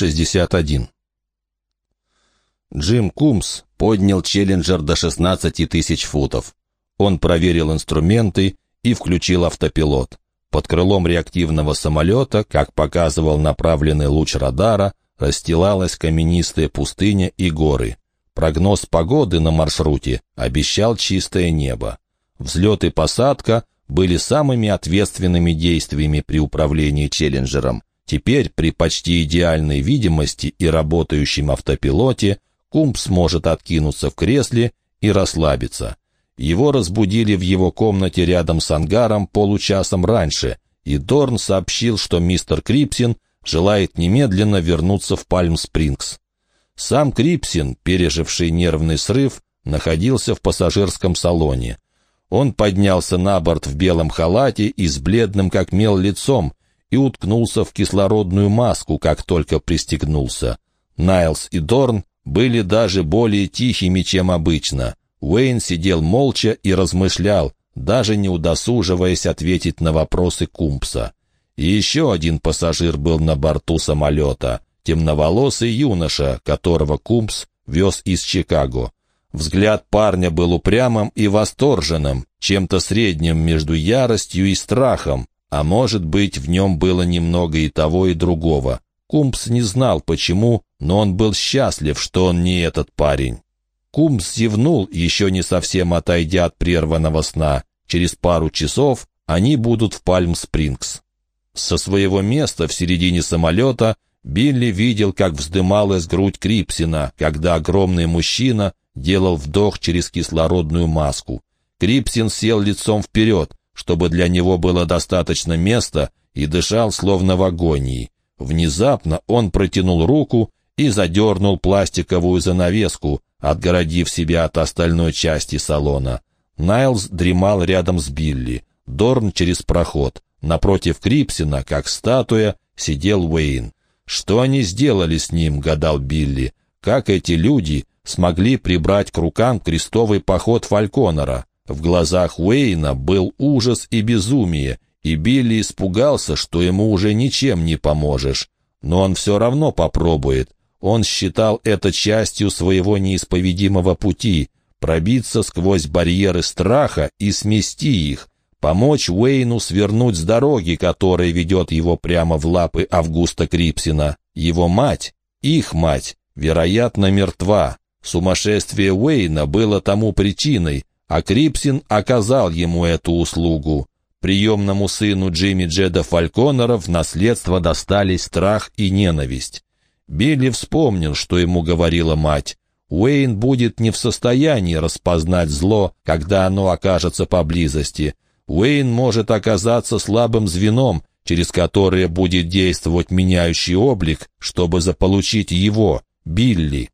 61. Джим Кумс поднял Челленджер до 16 тысяч футов. Он проверил инструменты и включил автопилот. Под крылом реактивного самолета, как показывал направленный луч радара, расстилалась каменистая пустыня и горы. Прогноз погоды на маршруте обещал чистое небо. Взлет и посадка были самыми ответственными действиями при управлении Челленджером. Теперь при почти идеальной видимости и работающем автопилоте Кумп сможет откинуться в кресле и расслабиться. Его разбудили в его комнате рядом с ангаром получасом раньше, и Дорн сообщил, что мистер Крипсин желает немедленно вернуться в Пальм-Спрингс. Сам Крипсин, переживший нервный срыв, находился в пассажирском салоне. Он поднялся на борт в белом халате и с бледным как мел лицом и уткнулся в кислородную маску, как только пристегнулся. Найлс и Дорн были даже более тихими, чем обычно. Уэйн сидел молча и размышлял, даже не удосуживаясь ответить на вопросы Кумпса. И еще один пассажир был на борту самолета, темноволосый юноша, которого Кумпс вез из Чикаго. Взгляд парня был упрямым и восторженным, чем-то средним между яростью и страхом, а может быть, в нем было немного и того, и другого. Кумпс не знал, почему, но он был счастлив, что он не этот парень. Кумпс зевнул, еще не совсем отойдя от прерванного сна. Через пару часов они будут в Пальм-Спрингс. Со своего места в середине самолета Билли видел, как вздымалась грудь Крипсина, когда огромный мужчина делал вдох через кислородную маску. Крипсин сел лицом вперед, чтобы для него было достаточно места, и дышал словно в агонии. Внезапно он протянул руку и задернул пластиковую занавеску, отгородив себя от остальной части салона. Найлз дремал рядом с Билли, Дорн через проход. Напротив Крипсина, как статуя, сидел Уэйн. Что они сделали с ним, гадал Билли. Как эти люди смогли прибрать к рукам крестовый поход Фальконора? В глазах Уэйна был ужас и безумие, и Билли испугался, что ему уже ничем не поможешь. Но он все равно попробует. Он считал это частью своего неисповедимого пути — пробиться сквозь барьеры страха и смести их, помочь Уэйну свернуть с дороги, которая ведет его прямо в лапы Августа Крипсина. Его мать, их мать, вероятно, мертва. Сумасшествие Уэйна было тому причиной, а Крипсин оказал ему эту услугу. Приемному сыну Джимми Джеда Фальконера в наследство достались страх и ненависть. Билли вспомнил, что ему говорила мать. Уэйн будет не в состоянии распознать зло, когда оно окажется поблизости. Уэйн может оказаться слабым звеном, через которое будет действовать меняющий облик, чтобы заполучить его, Билли.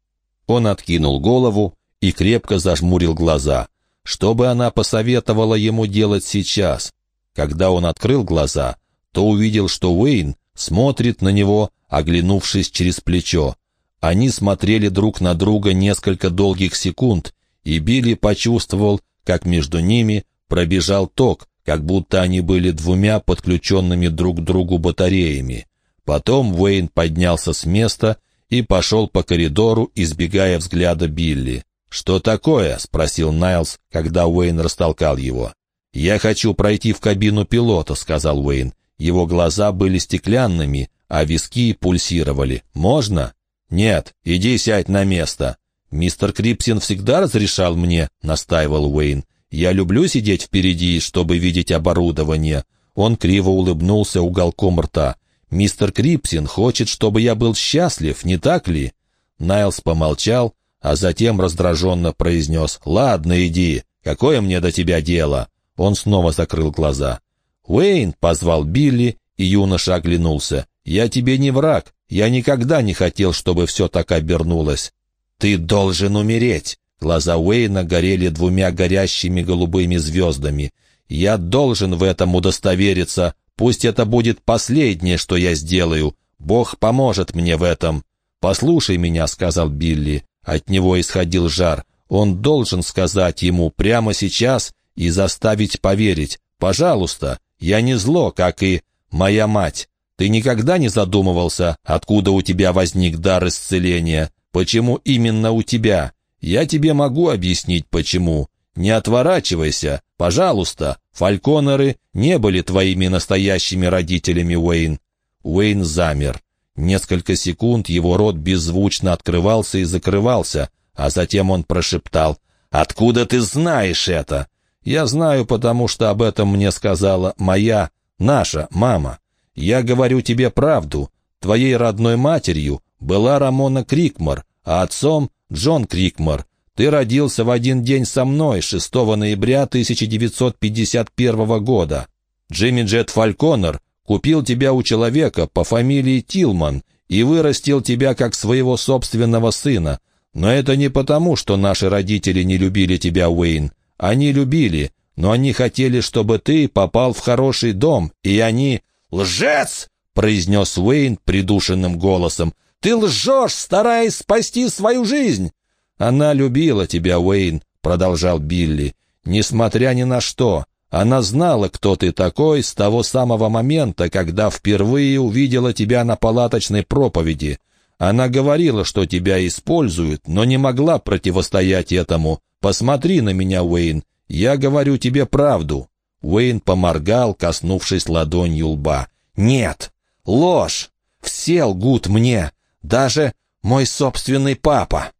Он откинул голову и крепко зажмурил глаза. Что бы она посоветовала ему делать сейчас? Когда он открыл глаза, то увидел, что Уэйн смотрит на него, оглянувшись через плечо. Они смотрели друг на друга несколько долгих секунд, и Билли почувствовал, как между ними пробежал ток, как будто они были двумя подключенными друг к другу батареями. Потом Уэйн поднялся с места и пошел по коридору, избегая взгляда Билли. «Что такое?» — спросил Найлз, когда Уэйн растолкал его. «Я хочу пройти в кабину пилота», — сказал Уэйн. Его глаза были стеклянными, а виски пульсировали. «Можно?» «Нет, иди сядь на место». «Мистер Крипсин всегда разрешал мне», — настаивал Уэйн. Я люблю сидеть впереди, чтобы видеть оборудование». Он криво улыбнулся уголком рта. «Мистер Крипсин хочет, чтобы я был счастлив, не так ли?» Найлс помолчал, а затем раздраженно произнес «Ладно, иди, какое мне до тебя дело?» Он снова закрыл глаза. «Уэйн!» — позвал Билли, и юноша оглянулся. «Я тебе не враг. Я никогда не хотел, чтобы все так обернулось. Ты должен умереть!» Глаза Уэйна горели двумя горящими голубыми звездами. «Я должен в этом удостовериться. Пусть это будет последнее, что я сделаю. Бог поможет мне в этом». «Послушай меня», — сказал Билли. От него исходил жар. Он должен сказать ему прямо сейчас и заставить поверить. «Пожалуйста, я не зло, как и моя мать». Ты никогда не задумывался, откуда у тебя возник дар исцеления? Почему именно у тебя? Я тебе могу объяснить, почему. Не отворачивайся, пожалуйста. Фальконеры не были твоими настоящими родителями, Уэйн. Уэйн замер. Несколько секунд его рот беззвучно открывался и закрывался, а затем он прошептал «Откуда ты знаешь это?» «Я знаю, потому что об этом мне сказала моя, наша мама. Я говорю тебе правду. Твоей родной матерью была Рамона Крикмор, а отцом — Джон Крикмор. Ты родился в один день со мной, 6 ноября 1951 года. Джимми Джет Фальконер купил тебя у человека по фамилии Тилман и вырастил тебя как своего собственного сына. Но это не потому, что наши родители не любили тебя, Уэйн. Они любили, но они хотели, чтобы ты попал в хороший дом, и они... «Лжец!» — произнес Уэйн придушенным голосом. «Ты лжешь, стараясь спасти свою жизнь!» «Она любила тебя, Уэйн», — продолжал Билли, — «несмотря ни на что. Она знала, кто ты такой с того самого момента, когда впервые увидела тебя на палаточной проповеди. Она говорила, что тебя используют, но не могла противостоять этому. Посмотри на меня, Уэйн, я говорю тебе правду». Уэйн поморгал, коснувшись ладонью лба. «Нет! Ложь! Все лгут мне! Даже мой собственный папа!»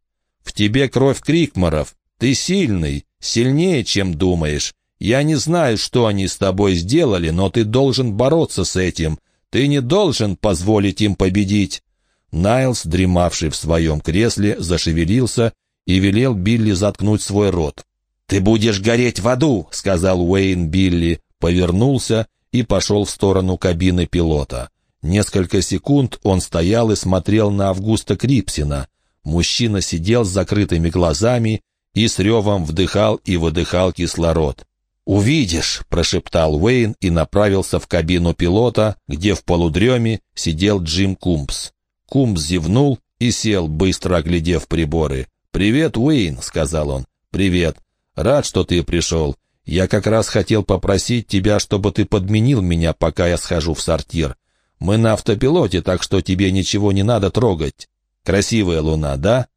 «В тебе кровь Крикморов. Ты сильный, сильнее, чем думаешь. Я не знаю, что они с тобой сделали, но ты должен бороться с этим. Ты не должен позволить им победить». Найлс, дремавший в своем кресле, зашевелился и велел Билли заткнуть свой рот. «Ты будешь гореть в аду», — сказал Уэйн Билли, повернулся и пошел в сторону кабины пилота. Несколько секунд он стоял и смотрел на Августа Крипсина. Мужчина сидел с закрытыми глазами и с ревом вдыхал и выдыхал кислород. «Увидишь», — прошептал Уэйн и направился в кабину пилота, где в полудреме сидел Джим Кумпс. Кумпс зевнул и сел, быстро оглядев приборы. «Привет, Уэйн», — сказал он. «Привет. Рад, что ты пришел. Я как раз хотел попросить тебя, чтобы ты подменил меня, пока я схожу в сортир. Мы на автопилоте, так что тебе ничего не надо трогать. Красивая луна, да?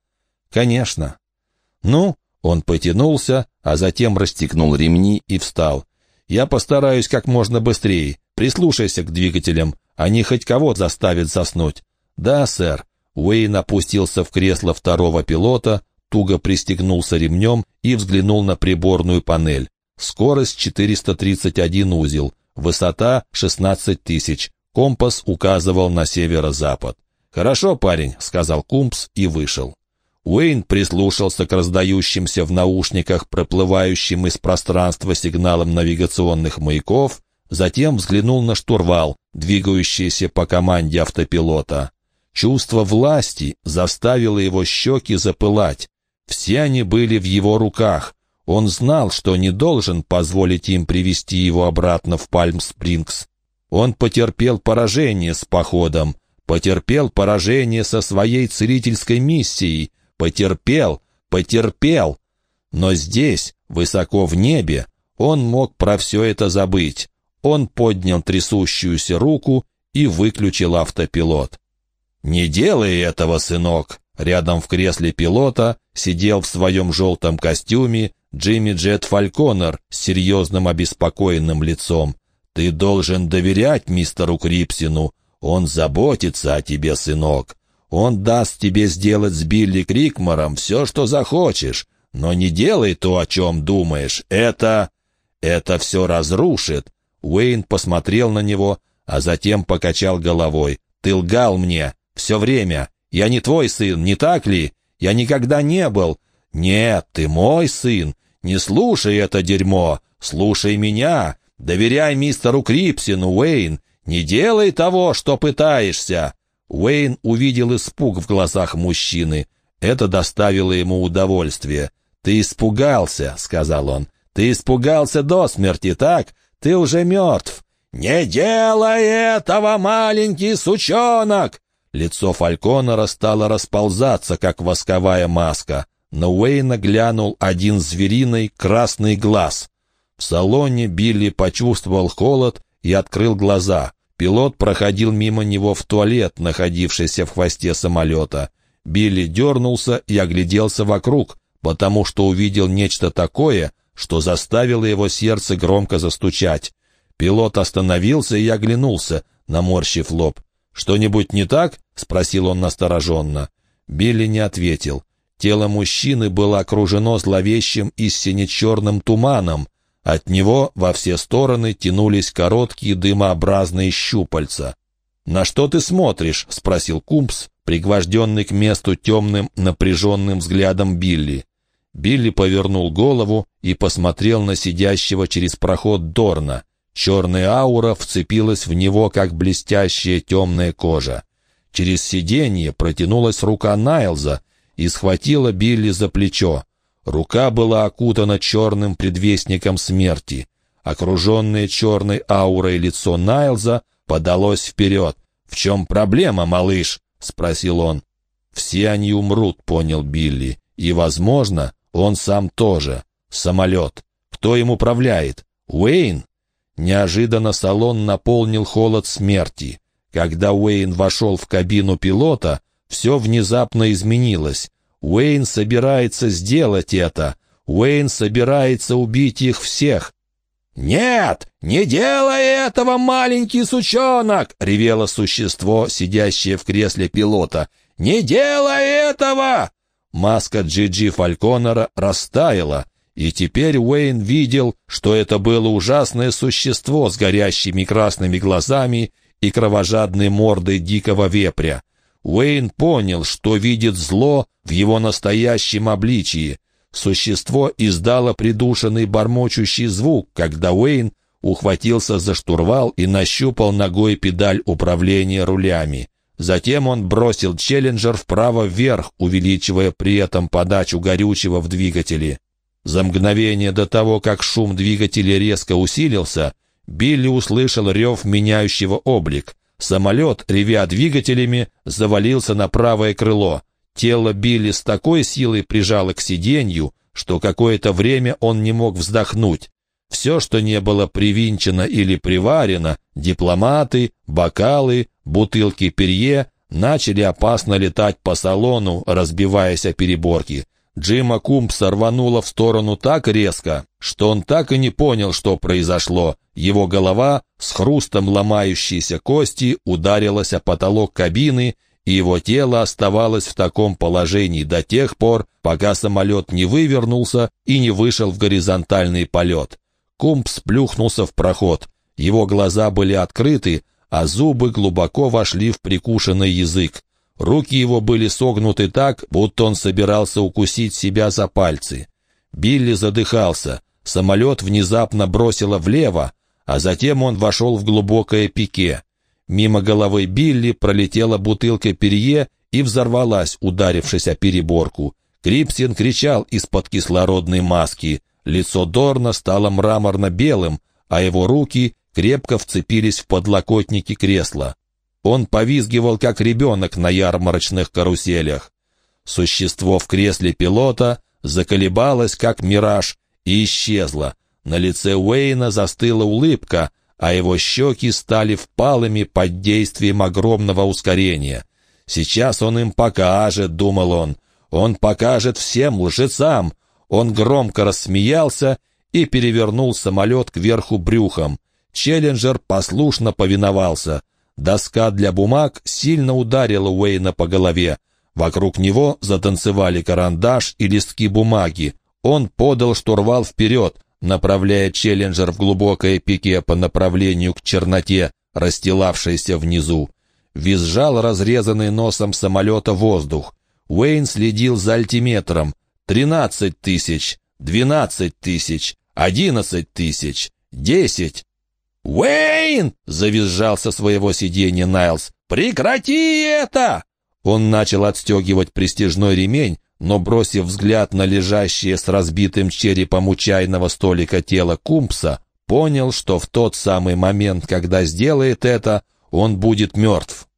Конечно. Ну, он потянулся, а затем расстегнул ремни и встал. Я постараюсь как можно быстрее. Прислушайся к двигателям. Они хоть кого-то заставят заснуть. Да, сэр. Уэйн опустился в кресло второго пилота, туго пристегнулся ремнем и взглянул на приборную панель. Скорость 431 узел, высота 16 тысяч. Компас указывал на северо-запад. «Хорошо, парень», — сказал Кумпс и вышел. Уэйн прислушался к раздающимся в наушниках проплывающим из пространства сигналам навигационных маяков, затем взглянул на штурвал, двигающийся по команде автопилота. Чувство власти заставило его щеки запылать. Все они были в его руках. Он знал, что не должен позволить им привести его обратно в Пальм-Спрингс. Он потерпел поражение с походом, потерпел поражение со своей целительской миссией, потерпел, потерпел. Но здесь, высоко в небе, он мог про все это забыть. Он поднял трясущуюся руку и выключил автопилот. «Не делай этого, сынок!» Рядом в кресле пилота сидел в своем желтом костюме Джимми Джет Фальконер с серьезным обеспокоенным лицом. «Ты должен доверять мистеру Крипсину. Он заботится о тебе, сынок. Он даст тебе сделать с Билли Крикмором все, что захочешь. Но не делай то, о чем думаешь. Это... это все разрушит». Уэйн посмотрел на него, а затем покачал головой. «Ты лгал мне. Все время. Я не твой сын, не так ли? Я никогда не был. Нет, ты мой сын. Не слушай это дерьмо. Слушай меня. Доверяй мистеру Крипсину, Уэйн. Не делай того, что пытаешься». Уэйн увидел испуг в глазах мужчины. Это доставило ему удовольствие. «Ты испугался», — сказал он. «Ты испугался до смерти, так? Ты уже мертв». «Не делай этого, маленький сучонок!» Лицо Фальконора стало расползаться, как восковая маска. На Уэйна глянул один звериный красный глаз. В салоне Билли почувствовал холод и открыл глаза. Пилот проходил мимо него в туалет, находившийся в хвосте самолета. Билли дернулся и огляделся вокруг, потому что увидел нечто такое, что заставило его сердце громко застучать. Пилот остановился и оглянулся, наморщив лоб. «Что-нибудь не так?» — спросил он настороженно. Билли не ответил. Тело мужчины было окружено зловещим и сине-черным туманом. От него во все стороны тянулись короткие дымообразные щупальца. «На что ты смотришь?» — спросил Кумпс, пригвожденный к месту темным, напряженным взглядом Билли. Билли повернул голову и посмотрел на сидящего через проход Дорна. Черная аура вцепилась в него, как блестящая темная кожа. Через сиденье протянулась рука Найлза и схватила Билли за плечо. Рука была окутана черным предвестником смерти. Окруженное черной аурой лицо Найлза подалось вперед. «В чем проблема, малыш?» — спросил он. «Все они умрут», — понял Билли. «И, возможно, он сам тоже. Самолет. Кто им управляет? Уэйн?» Неожиданно салон наполнил холод смерти. Когда Уэйн вошел в кабину пилота, все внезапно изменилось. Уэйн собирается сделать это. Уэйн собирается убить их всех. «Нет, не делай этого, маленький сучонок!» — ревело существо, сидящее в кресле пилота. «Не делай этого!» Маска Джиджи Фальконера растаяла. И теперь Уэйн видел, что это было ужасное существо с горящими красными глазами и кровожадной мордой дикого вепря. Уэйн понял, что видит зло в его настоящем обличии. Существо издало придушенный бормочущий звук, когда Уэйн ухватился за штурвал и нащупал ногой педаль управления рулями. Затем он бросил челленджер вправо-вверх, увеличивая при этом подачу горючего в двигателе. За мгновение до того, как шум двигателя резко усилился, Билли услышал рев меняющего облик. Самолет, ревя двигателями, завалился на правое крыло. Тело Билли с такой силой прижало к сиденью, что какое-то время он не мог вздохнуть. Все, что не было привинчено или приварено, дипломаты, бокалы, бутылки перье, начали опасно летать по салону, разбиваясь о переборки. Джима Кумпса рвануло в сторону так резко, что он так и не понял, что произошло. Его голова с хрустом ломающейся кости ударилась о потолок кабины, и его тело оставалось в таком положении до тех пор, пока самолет не вывернулся и не вышел в горизонтальный полет. Кумпс плюхнулся в проход. Его глаза были открыты, а зубы глубоко вошли в прикушенный язык. Руки его были согнуты так, будто он собирался укусить себя за пальцы. Билли задыхался. Самолет внезапно бросило влево, а затем он вошел в глубокое пике. Мимо головы Билли пролетела бутылка перье и взорвалась, ударившись о переборку. Крипсин кричал из-под кислородной маски. Лицо Дорна стало мраморно-белым, а его руки крепко вцепились в подлокотники кресла. Он повизгивал, как ребенок на ярмарочных каруселях. Существо в кресле пилота заколебалось, как мираж, и исчезло. На лице Уэйна застыла улыбка, а его щеки стали впалыми под действием огромного ускорения. «Сейчас он им покажет», — думал он. «Он покажет всем лжецам». Он громко рассмеялся и перевернул самолет кверху брюхом. Челленджер послушно повиновался. Доска для бумаг сильно ударила Уэйна по голове. Вокруг него затанцевали карандаш и листки бумаги. Он подал штурвал вперед, направляя челленджер в глубокое пике по направлению к черноте, расстилавшейся внизу. Визжал разрезанный носом самолета воздух. Уэйн следил за альтиметром. «Тринадцать тысяч! Двенадцать тысяч! Одиннадцать тысяч! Десять!» «Уэйн!» — завизжал со своего сиденья Найлз. «Прекрати это!» Он начал отстегивать престижной ремень, но, бросив взгляд на лежащее с разбитым черепом у чайного столика тело Кумпса, понял, что в тот самый момент, когда сделает это, он будет мертв.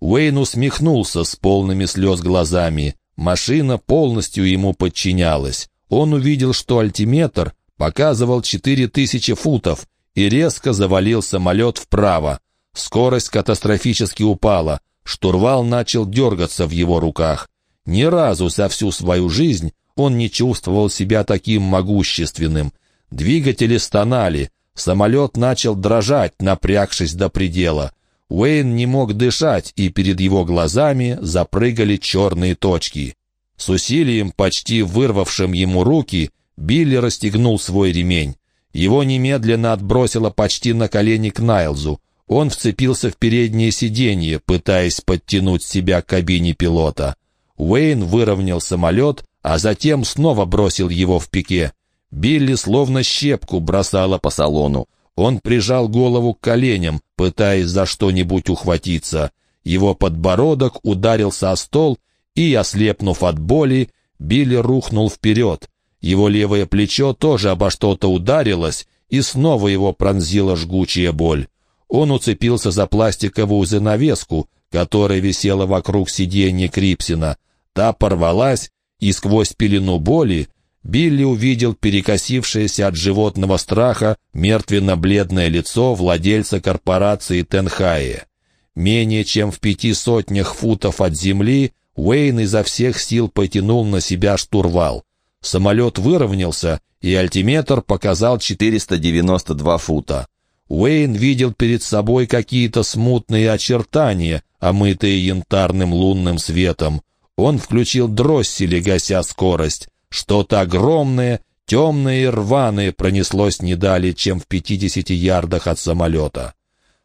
Уэйн усмехнулся с полными слез глазами. Машина полностью ему подчинялась. Он увидел, что альтиметр показывал четыре тысячи футов, и резко завалил самолет вправо. Скорость катастрофически упала. Штурвал начал дергаться в его руках. Ни разу за всю свою жизнь он не чувствовал себя таким могущественным. Двигатели стонали, самолет начал дрожать, напрягшись до предела. Уэйн не мог дышать, и перед его глазами запрыгали черные точки. С усилием, почти вырвавшим ему руки, Билли расстегнул свой ремень. Его немедленно отбросило почти на колени к Найлзу. Он вцепился в переднее сиденье, пытаясь подтянуть себя к кабине пилота. Уэйн выровнял самолет, а затем снова бросил его в пике. Билли словно щепку бросала по салону. Он прижал голову к коленям, пытаясь за что-нибудь ухватиться. Его подбородок ударился о стол, и, ослепнув от боли, Билли рухнул вперед. Его левое плечо тоже обо что-то ударилось, и снова его пронзила жгучая боль. Он уцепился за пластиковую занавеску, которая висела вокруг сиденья Крипсина. Та порвалась, и сквозь пелену боли Билли увидел перекосившееся от животного страха мертвенно-бледное лицо владельца корпорации Тенхае. Менее чем в пяти сотнях футов от земли Уэйн изо всех сил потянул на себя штурвал. Самолет выровнялся, и альтиметр показал 492 фута. Уэйн видел перед собой какие-то смутные очертания, омытые янтарным лунным светом. Он включил дроссели, гася скорость. Что-то огромное, темное и рваное пронеслось не далее, чем в пятидесяти ярдах от самолета.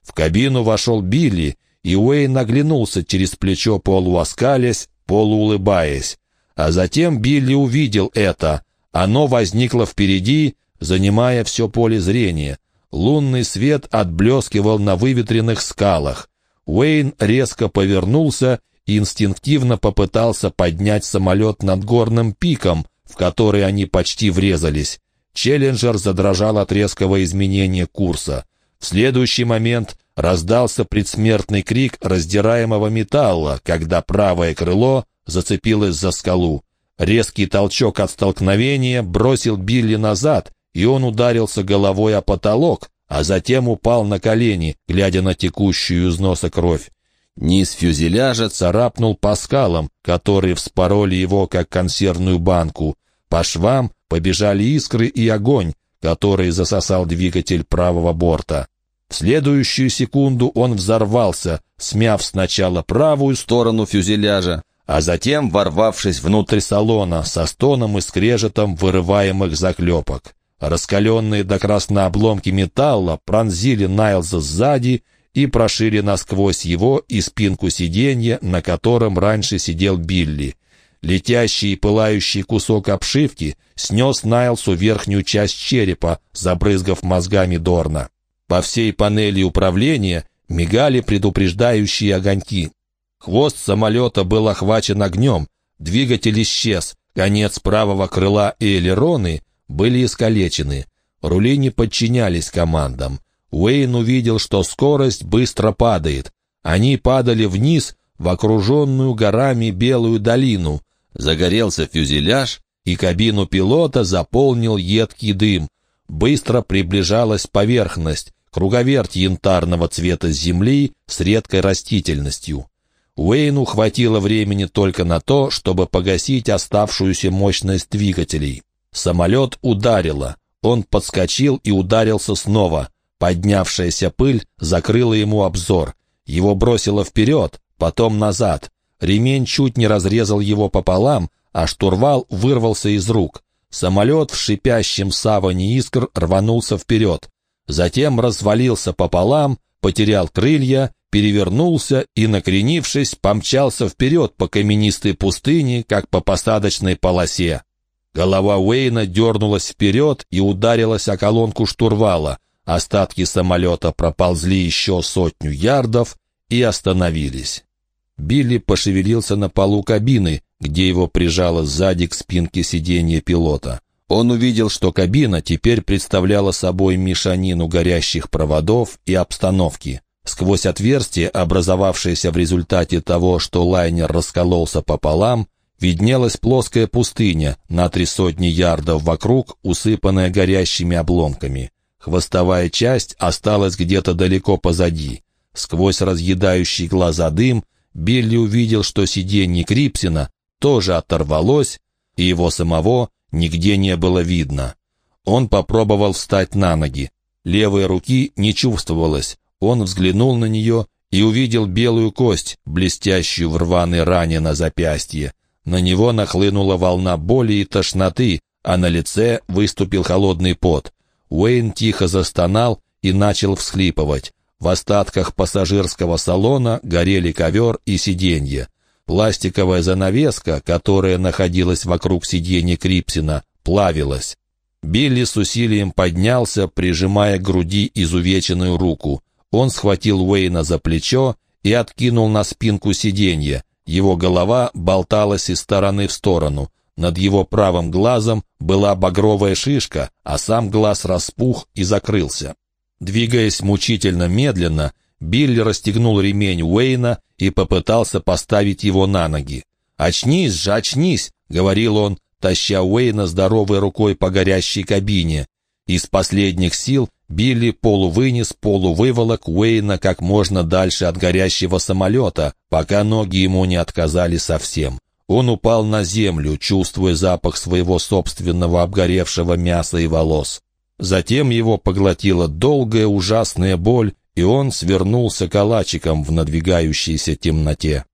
В кабину вошел Билли, и Уэйн оглянулся через плечо полуоскалясь, полуулыбаясь. А затем Билли увидел это. Оно возникло впереди, занимая все поле зрения. Лунный свет отблескивал на выветренных скалах. Уэйн резко повернулся и инстинктивно попытался поднять самолет над горным пиком, в который они почти врезались. Челленджер задрожал от резкого изменения курса. В следующий момент раздался предсмертный крик раздираемого металла, когда правое крыло зацепилось за скалу. Резкий толчок от столкновения бросил Билли назад, и он ударился головой о потолок, а затем упал на колени, глядя на текущую из носа кровь. Низ фюзеляжа царапнул по скалам, которые вспороли его, как консервную банку. По швам побежали искры и огонь, который засосал двигатель правого борта. В следующую секунду он взорвался, смяв сначала правую сторону фюзеляжа, а затем ворвавшись внутрь салона со стоном и скрежетом вырываемых заклепок. Раскаленные до красна обломки металла пронзили Найлза сзади и прошили насквозь его и спинку сиденья, на котором раньше сидел Билли. Летящий и пылающий кусок обшивки снес Найлсу верхнюю часть черепа, забрызгав мозгами Дорна. По всей панели управления мигали предупреждающие огоньки. Хвост самолета был охвачен огнем, двигатель исчез, конец правого крыла и элероны были искалечены. Рули не подчинялись командам. Уэйн увидел, что скорость быстро падает. Они падали вниз в окруженную горами белую долину. Загорелся фюзеляж, и кабину пилота заполнил едкий дым. Быстро приближалась поверхность, круговерть янтарного цвета земли с редкой растительностью. Уэйну хватило времени только на то, чтобы погасить оставшуюся мощность двигателей. Самолет ударило. Он подскочил и ударился снова. Поднявшаяся пыль закрыла ему обзор. Его бросило вперед, потом назад. Ремень чуть не разрезал его пополам, а штурвал вырвался из рук. Самолет в шипящем саване искр рванулся вперед. Затем развалился пополам, потерял крылья, перевернулся и, накренившись, помчался вперед по каменистой пустыне, как по посадочной полосе. Голова Уэйна дернулась вперед и ударилась о колонку штурвала. Остатки самолета проползли еще сотню ярдов и остановились. Билли пошевелился на полу кабины, где его прижало сзади к спинке сиденья пилота. Он увидел, что кабина теперь представляла собой мешанину горящих проводов и обстановки. Сквозь отверстие, образовавшееся в результате того, что лайнер раскололся пополам, виднелась плоская пустыня на три сотни ярдов вокруг, усыпанная горящими обломками. Хвостовая часть осталась где-то далеко позади. Сквозь разъедающий глаза дым Билли увидел, что сиденье Крипсина тоже оторвалось, и его самого нигде не было видно. Он попробовал встать на ноги. Левой руки не чувствовалось. Он взглянул на нее и увидел белую кость, блестящую в рваной ране на запястье. На него нахлынула волна боли и тошноты, а на лице выступил холодный пот. Уэйн тихо застонал и начал всхлипывать. В остатках пассажирского салона горели ковер и сиденье. Пластиковая занавеска, которая находилась вокруг сиденья Крипсина, плавилась. Билли с усилием поднялся, прижимая к груди изувеченную руку. Он схватил Уэйна за плечо и откинул на спинку сиденья. Его голова болталась из стороны в сторону. Над его правым глазом была багровая шишка, а сам глаз распух и закрылся. Двигаясь мучительно медленно, Билли расстегнул ремень Уэйна и попытался поставить его на ноги. «Очнись же, очнись!» — говорил он, таща Уэйна здоровой рукой по горящей кабине. Из последних сил Билли полувынес, полувыволок Уэйна как можно дальше от горящего самолета, пока ноги ему не отказали совсем. Он упал на землю, чувствуя запах своего собственного обгоревшего мяса и волос. Затем его поглотила долгая ужасная боль, и он свернулся калачиком в надвигающейся темноте.